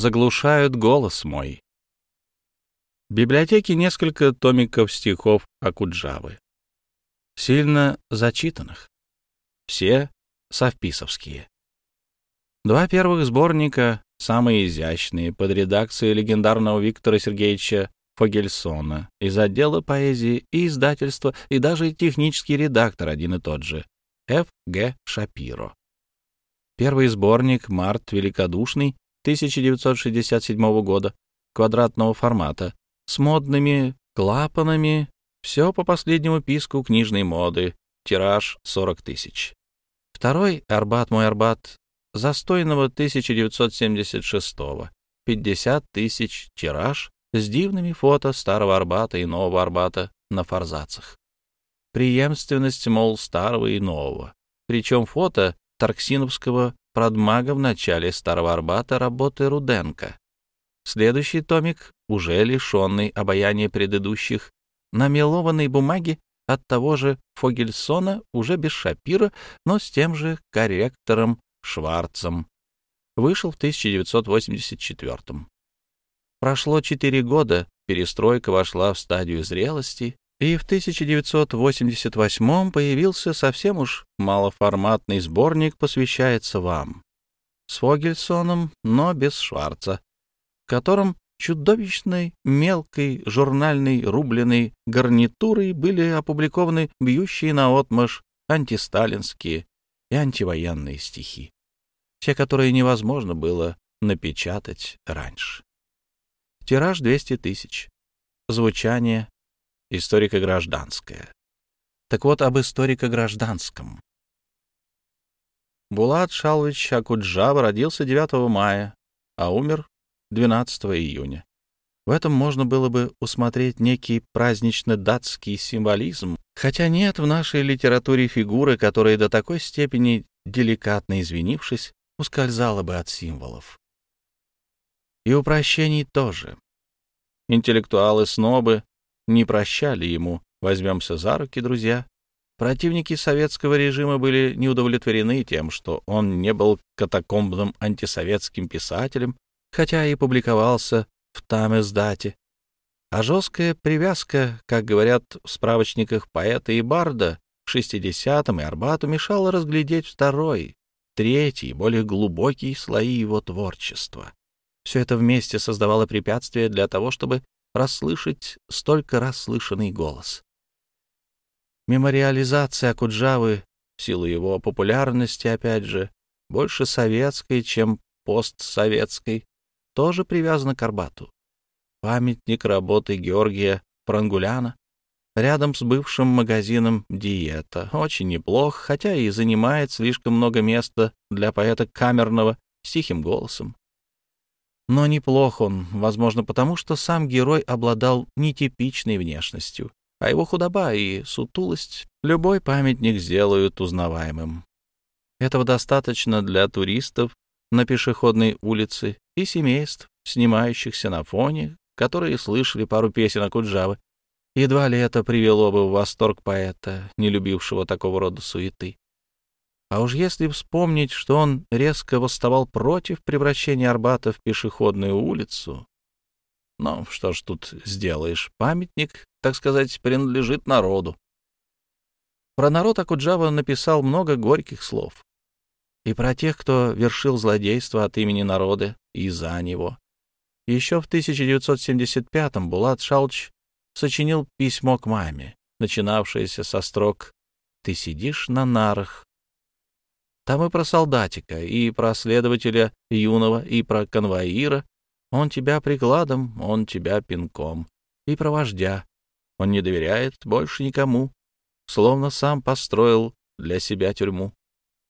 заглушают голос мой. В библиотеке несколько томиков стихов Акуджавы. Сильно зачитанных. Все совписовские. Два первых сборника, самые изящные, под редакцией легендарного Виктора Сергеевича Фогельсона из отдела поэзии и издательства, и даже технический редактор один и тот же, Ф. Г. Шапиро. Первый сборник «Март Великодушный» 1967 года, квадратного формата, с модными клапанами, все по последнему писку книжной моды, тираж 40 тысяч. Второй «Арбат мой Арбат» застойного 1976 50 тысяч тираж с дивными фото старого Арбата и нового Арбата на форзацах. Преемственность, мол, старого и нового. Причем фото Тарксиновского продмага в начале старого Арбата работы Руденко. Следующий томик, уже лишенный обаяния предыдущих, на мелованной бумаге от того же Фогельсона, уже без Шапира, но с тем же корректором Шварцем. Вышел в 1984 -м. Прошло четыре года, перестройка вошла в стадию зрелости, и в 1988 появился совсем уж малоформатный сборник «Посвящается вам» с Фогельсоном, но без Шварца, в котором чудовищной мелкой журнальной рубленой гарнитурой были опубликованы бьющие наотмашь антисталинские и антивоенные стихи, те, которые невозможно было напечатать раньше. Тираж 200 тысяч. Звучание историко-гражданское. Так вот, об историко-гражданском. Булат Шалович Акуджава родился 9 мая, а умер 12 июня. В этом можно было бы усмотреть некий празднично-датский символизм, хотя нет в нашей литературе фигуры, которая до такой степени, деликатно извинившись, ускользала бы от символов. И упрощений тоже. Интеллектуалы-снобы не прощали ему, возьмемся за руки, друзья. Противники советского режима были неудовлетворены тем, что он не был катакомбным антисоветским писателем, хотя и публиковался в там-издате. А жесткая привязка, как говорят в справочниках поэта и барда, к 60-м и Арбату мешала разглядеть второй, третий, более глубокий слои его творчества. Все это вместе создавало препятствие для того, чтобы расслышать столько раз слышанный голос. Мемориализация Акуджавы, в силу его популярности, опять же, больше советской, чем постсоветской, тоже привязана к Арбату. Памятник работы Георгия Франгуляна рядом с бывшим магазином «Диета». Очень неплох, хотя и занимает слишком много места для поэта камерного с тихим голосом. Но неплох он, возможно, потому что сам герой обладал нетипичной внешностью, а его худоба и сутулость любой памятник сделают узнаваемым. Этого достаточно для туристов на пешеходной улице и семейств, снимающихся на фоне, которые слышали пару песен Акуджавы. Едва ли это привело бы в восторг поэта, не любившего такого рода суеты. А уж если вспомнить, что он резко восставал против превращения Арбата в пешеходную улицу... Ну, что ж тут сделаешь? Памятник, так сказать, принадлежит народу. Про народ Акуджава написал много горьких слов. И про тех, кто вершил злодейство от имени народа и за него. Еще в 1975-м Булат Шалч сочинил письмо к маме, начинавшееся со строк «Ты сидишь на нарах, там и про солдатика, и про следователя юного, и про конвоира. Он тебя прикладом, он тебя пинком. И про вождя. Он не доверяет больше никому, словно сам построил для себя тюрьму.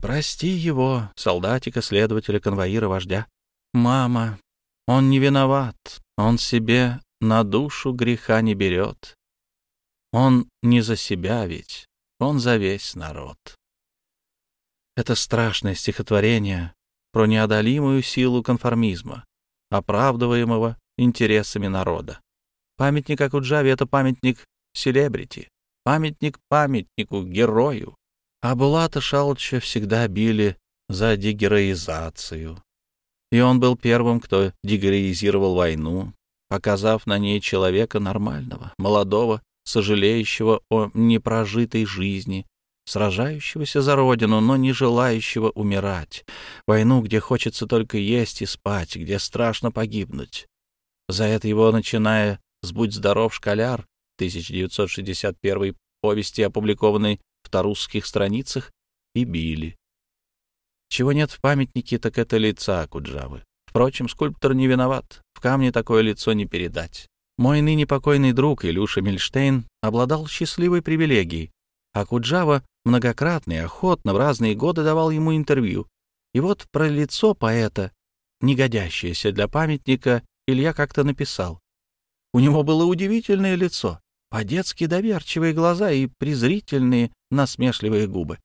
Прости его, солдатика, следователя, конвоира, вождя. Мама, он не виноват, он себе на душу греха не берет. Он не за себя ведь, он за весь народ. Это страшное стихотворение про неодолимую силу конформизма, оправдываемого интересами народа. Памятник Акуджаве — это памятник селебрити, памятник памятнику, герою. А Булата Шалча всегда били за дегероизацию. И он был первым, кто дегероизировал войну, показав на ней человека нормального, молодого, сожалеющего о непрожитой жизни, сражающегося за родину, но не желающего умирать, войну, где хочется только есть и спать, где страшно погибнуть. За это его, начиная с «Будь здоров, школяр» 1961 повести, опубликованной в тарусских страницах, и били. Чего нет в памятнике, так это лица Куджавы. Впрочем, скульптор не виноват, в камне такое лицо не передать. Мой ныне покойный друг Илюша Мильштейн обладал счастливой привилегией, а Куджава многократно и охотно в разные годы давал ему интервью. И вот про лицо поэта, негодящееся для памятника, Илья как-то написал. У него было удивительное лицо, по-детски доверчивые глаза и презрительные, насмешливые губы.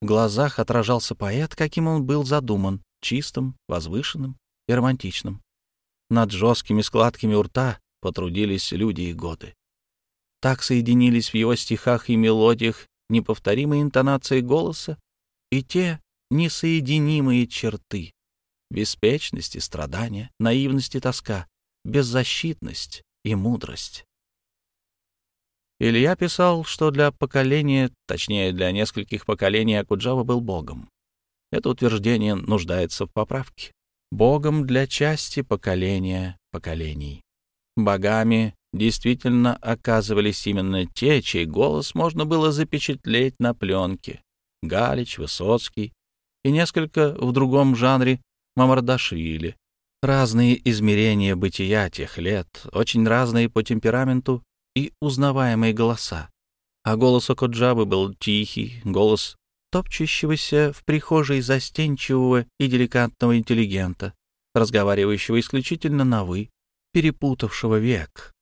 В глазах отражался поэт, каким он был задуман, чистым, возвышенным и романтичным. Над жесткими складками у рта потрудились люди и годы. Так соединились в его стихах и мелодиях неповторимые интонации голоса и те несоединимые черты — беспечность и страдания, наивность и тоска, беззащитность и мудрость. Илья писал, что для поколения, точнее, для нескольких поколений Акуджава был богом. Это утверждение нуждается в поправке. Богом для части поколения поколений. Богами действительно оказывались именно те, чей голос можно было запечатлеть на пленке. Галич, Высоцкий и несколько в другом жанре Мамардашвили. Разные измерения бытия тех лет, очень разные по темпераменту и узнаваемые голоса. А голос Окоджабы был тихий, голос топчущегося в прихожей застенчивого и деликатного интеллигента, разговаривающего исключительно на «вы», перепутавшего век,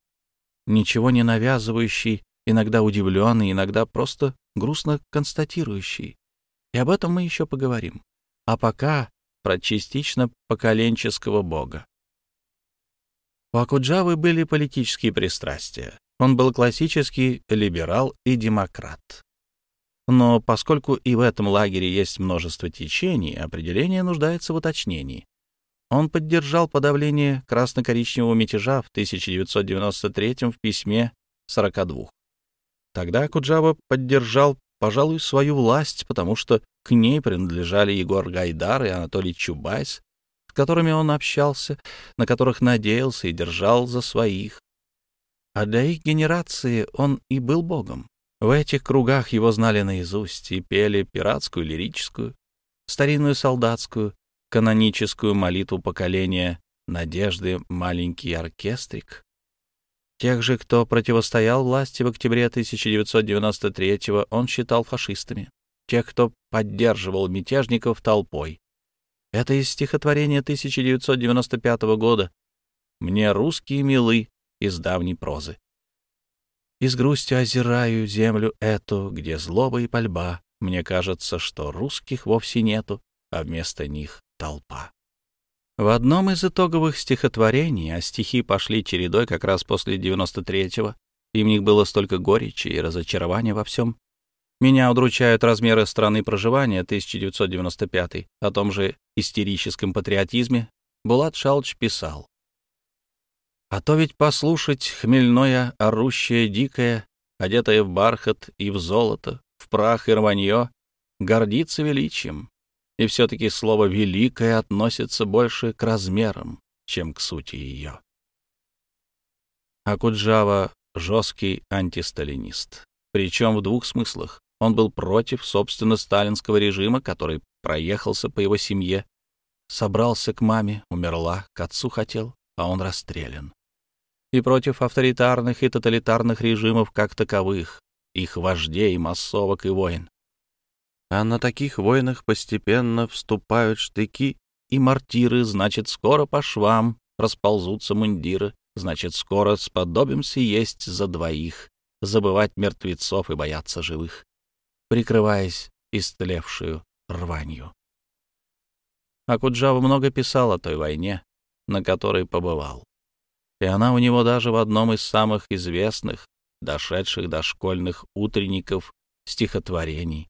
ничего не навязывающий, иногда удивленный, иногда просто грустно констатирующий. И об этом мы еще поговорим. А пока про частично поколенческого бога. У Акуджавы были политические пристрастия. Он был классический либерал и демократ. Но поскольку и в этом лагере есть множество течений, определение нуждается в уточнении. Он поддержал подавление красно-коричневого мятежа в 1993 в письме 42. Тогда Куджава поддержал, пожалуй, свою власть, потому что к ней принадлежали Егор Гайдар и Анатолий Чубайс, с которыми он общался, на которых надеялся и держал за своих. А для их генерации он и был богом. В этих кругах его знали наизусть и пели пиратскую, лирическую, старинную солдатскую, каноническую молитву поколения надежды «Маленький оркестрик». Тех же, кто противостоял власти в октябре 1993-го, он считал фашистами. Тех, кто поддерживал мятежников толпой. Это из стихотворения 1995 года «Мне русские милы» из давней прозы. И с грустью озираю землю эту, где злоба и пальба. Мне кажется, что русских вовсе нету, а вместо них толпа. В одном из итоговых стихотворений, а стихи пошли чередой как раз после 93-го, и в них было столько горечи и разочарования во всем. Меня удручают размеры страны проживания 1995 о том же истерическом патриотизме. Булат Шалч писал. А то ведь послушать хмельное, орущее, дикое, одетое в бархат и в золото, в прах и рванье, гордиться величием, и все-таки слово «великое» относится больше к размерам, чем к сути ее. Акуджава — жесткий антисталинист. Причем в двух смыслах. Он был против, собственно, сталинского режима, который проехался по его семье, собрался к маме, умерла, к отцу хотел, а он расстрелян. И против авторитарных и тоталитарных режимов как таковых, их вождей, массовок и войн а на таких войнах постепенно вступают штыки и мортиры, значит, скоро по швам расползутся мундиры, значит, скоро сподобимся есть за двоих, забывать мертвецов и бояться живых, прикрываясь истлевшую рванью. Акуджава много писал о той войне, на которой побывал. И она у него даже в одном из самых известных, дошедших до школьных утренников, стихотворений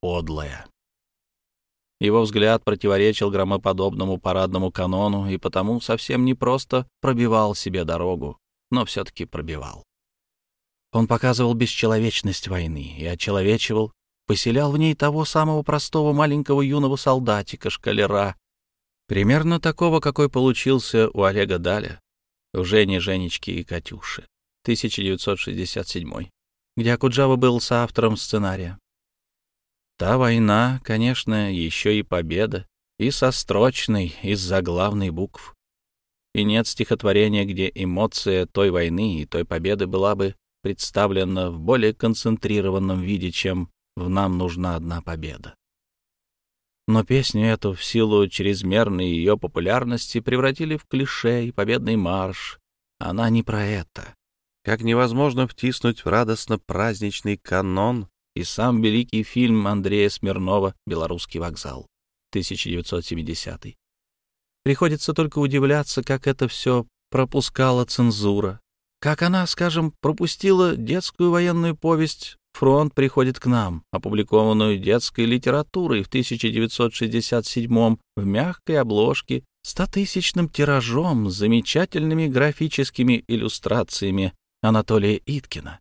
подлая. Его взгляд противоречил громоподобному парадному канону и потому совсем не просто пробивал себе дорогу, но все-таки пробивал. Он показывал бесчеловечность войны и очеловечивал, поселял в ней того самого простого маленького юного солдатика, шкалера, примерно такого, какой получился у Олега Даля, у Жени, Женечки и Катюши, 1967 где Акуджава был соавтором сценария. Та война, конечно, еще и победа, и со строчной, из заглавной букв. И нет стихотворения, где эмоция той войны и той победы была бы представлена в более концентрированном виде, чем в «Нам нужна одна победа». Но песню эту в силу чрезмерной ее популярности превратили в клише и победный марш. Она не про это. Как невозможно втиснуть в радостно-праздничный канон и сам великий фильм Андрея Смирнова «Белорусский вокзал» 1970 Приходится только удивляться, как это все пропускала цензура, как она, скажем, пропустила детскую военную повесть «Фронт приходит к нам», опубликованную детской литературой в 1967 в мягкой обложке, стотысячным тиражом с замечательными графическими иллюстрациями Анатолия Иткина.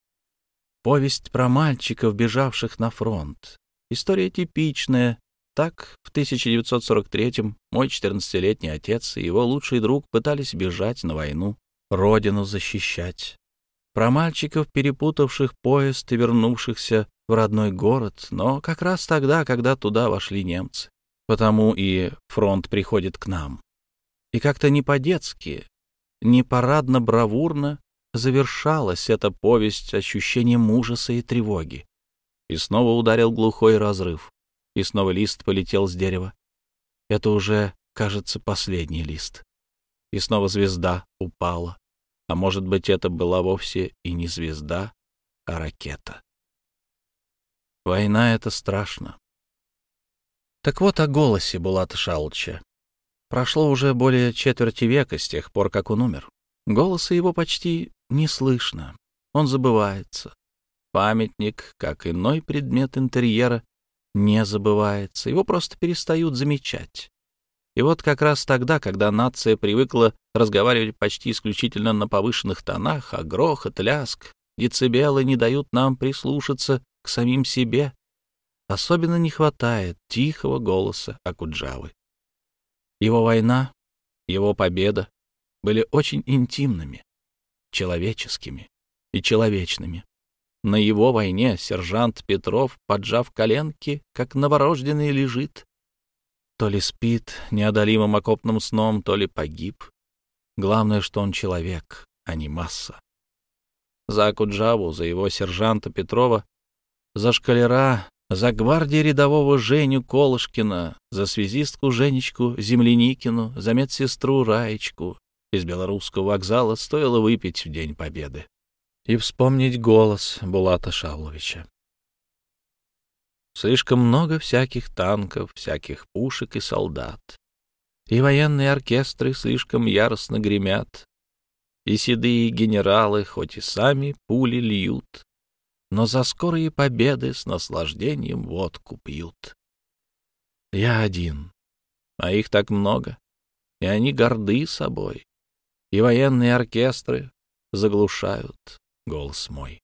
Повесть про мальчиков, бежавших на фронт. История типичная. Так, в 1943-м мой 14-летний отец и его лучший друг пытались бежать на войну родину защищать. Про мальчиков, перепутавших поезд и вернувшихся в родной город, но как раз тогда, когда туда вошли немцы. Потому и фронт приходит к нам. И как-то не по-детски, не парадно-бравурно завершалась эта повесть ощущением ужаса и тревоги. И снова ударил глухой разрыв, и снова лист полетел с дерева. Это уже, кажется, последний лист. И снова звезда упала. А может быть, это была вовсе и не звезда, а ракета. Война — это страшно. Так вот о голосе Булата Шалча. Прошло уже более четверти века с тех пор, как он умер. Голоса его почти не слышно. Он забывается. Памятник, как иной предмет интерьера, не забывается. Его просто перестают замечать. И вот как раз тогда, когда нация привыкла разговаривать почти исключительно на повышенных тонах, а грохот, ляск, децибелы не дают нам прислушаться к самим себе, особенно не хватает тихого голоса Акуджавы. Его война, его победа были очень интимными, человеческими и человечными. На его войне сержант Петров, поджав коленки, как новорожденный, лежит, то ли спит неодолимым окопным сном, то ли погиб. Главное, что он человек, а не масса. За Акуджаву, за его сержанта Петрова, за шкалера, за гвардии рядового Женю Колышкина, за связистку Женечку Земляникину, за медсестру Раечку из белорусского вокзала стоило выпить в День Победы и вспомнить голос Булата Шавловича. Слишком много всяких танков, всяких пушек и солдат. И военные оркестры слишком яростно гремят. И седые генералы, хоть и сами пули льют, но за скорые победы с наслаждением водку пьют. Я один, а их так много, и они горды собой, и военные оркестры заглушают голос мой.